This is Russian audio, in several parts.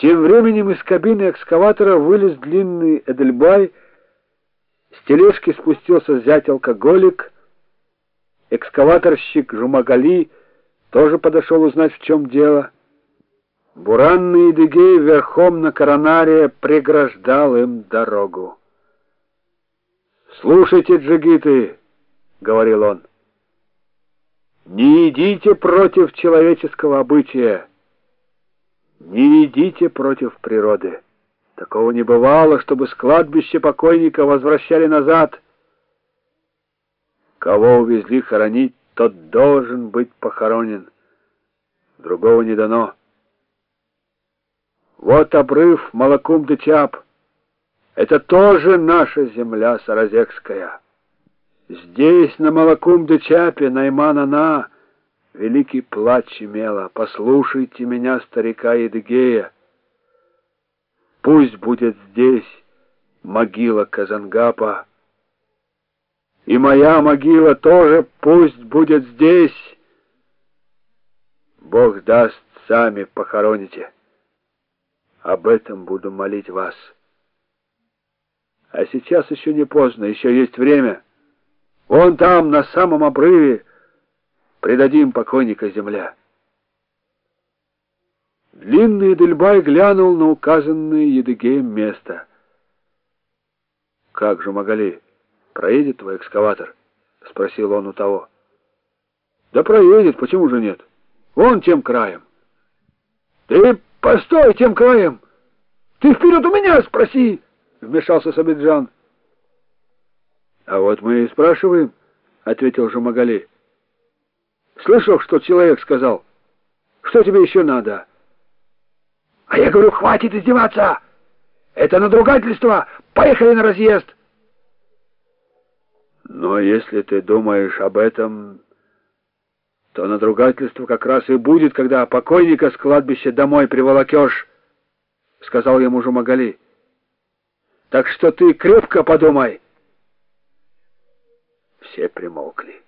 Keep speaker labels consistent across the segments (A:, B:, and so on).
A: Тем временем из кабины экскаватора вылез длинный Эдельбай, с тележки спустился зять-алкоголик, экскаваторщик Жумагали тоже подошел узнать, в чем дело. Буранный Едыгей верхом на коронаре преграждал им дорогу. «Слушайте, джигиты!» — говорил он. «Не идите против человеческого обычая». Не идите против природы. Такого не бывало, чтобы с кладбища покойника возвращали назад. Кого увезли хоронить, тот должен быть похоронен. Другого не дано. Вот обрыв Малакум-де-Чап. Это тоже наша земля Саразекская. Здесь, на Малакум-де-Чапе, Найман-Ана, Великий плач имела, послушайте меня, старика Едыгея. Пусть будет здесь могила Казангапа, и моя могила тоже пусть будет здесь. Бог даст, сами похороните. Об этом буду молить вас. А сейчас еще не поздно, еще есть время. Вон там, на самом обрыве, предадим покойника земля. Длинный Дельбай глянул на указанное Едыгеем место. «Как же, Магали, проедет твой экскаватор?» — спросил он у того. «Да проедет, почему же нет? Вон тем краем». «Ты постой тем краем! Ты вперед у меня спроси!» — вмешался Сабиджан. «А вот мы и спрашиваем», — ответил Жумагали. Слышал, что человек сказал? Что тебе еще надо? А я говорю, хватит издеваться! Это надругательство! Поехали на разъезд! Но если ты думаешь об этом, то надругательство как раз и будет, когда покойника с кладбища домой приволокешь, — сказал ему Жумагали. Так что ты крепко подумай. Все примолкли.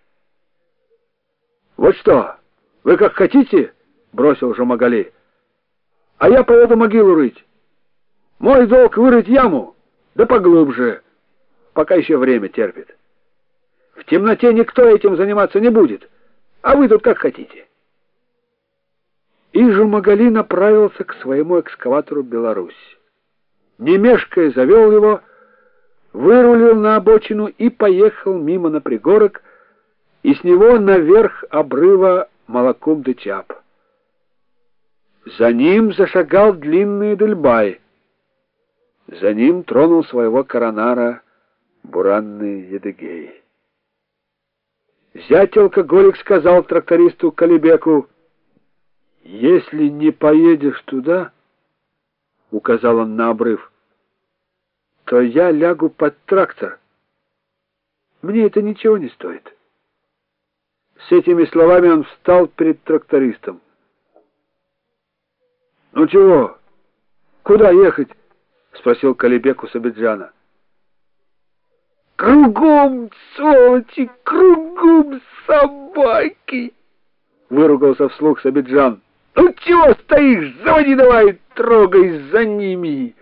A: «Вот что, вы как хотите?» — бросил Жумагали. «А я поеду могилу рыть. Мой долг вырыть яму, да поглубже, пока еще время терпит. В темноте никто этим заниматься не будет, а вы тут как хотите». И Жумагали направился к своему экскаватору «Беларусь». Не мешкая завел его, вырулил на обочину и поехал мимо на пригорок, и с него наверх обрыва молоком дычап. За ним зашагал длинный Дельбай. За ним тронул своего коронара буранный Едыгей. Зять алкоголик сказал трактористу Калибеку, «Если не поедешь туда, — указал он на обрыв, — то я лягу под трактор. Мне это ничего не стоит». С этими словами он встал перед трактористом. «Ну чего? Куда ехать?» — спросил Калибек у Сабиджана. «Кругом, сволочи, кругом собаки!» — выругался вслух Сабиджан. «Ну чего стоишь? Заводи давай, трогай за ними!»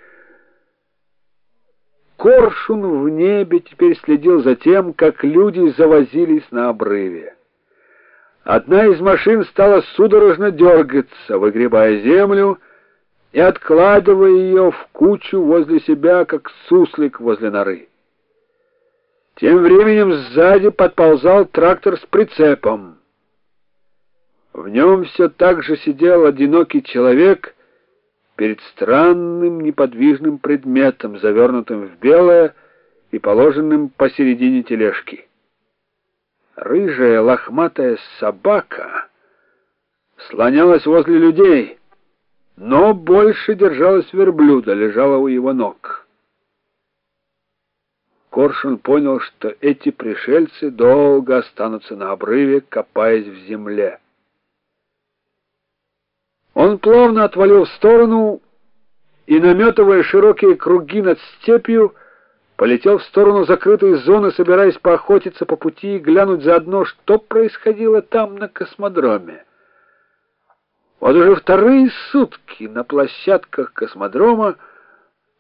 A: Коршун в небе теперь следил за тем, как люди завозились на обрыве. Одна из машин стала судорожно дергаться, выгребая землю и откладывая ее в кучу возле себя, как суслик возле норы. Тем временем сзади подползал трактор с прицепом. В нем все так же сидел одинокий человек перед странным неподвижным предметом, завернутым в белое и положенным посередине тележки рыжая лохматая собака слонялась возле людей, но больше держалась верблюда, лежала у его ног. Коршун понял, что эти пришельцы долго останутся на обрыве, копаясь в земле. Он плавно отвалил в сторону и, наметывая широкие круги над степью, полетел в сторону закрытой зоны, собираясь поохотиться по пути и глянуть заодно, что происходило там на космодроме. Вот уже вторые сутки на площадках космодрома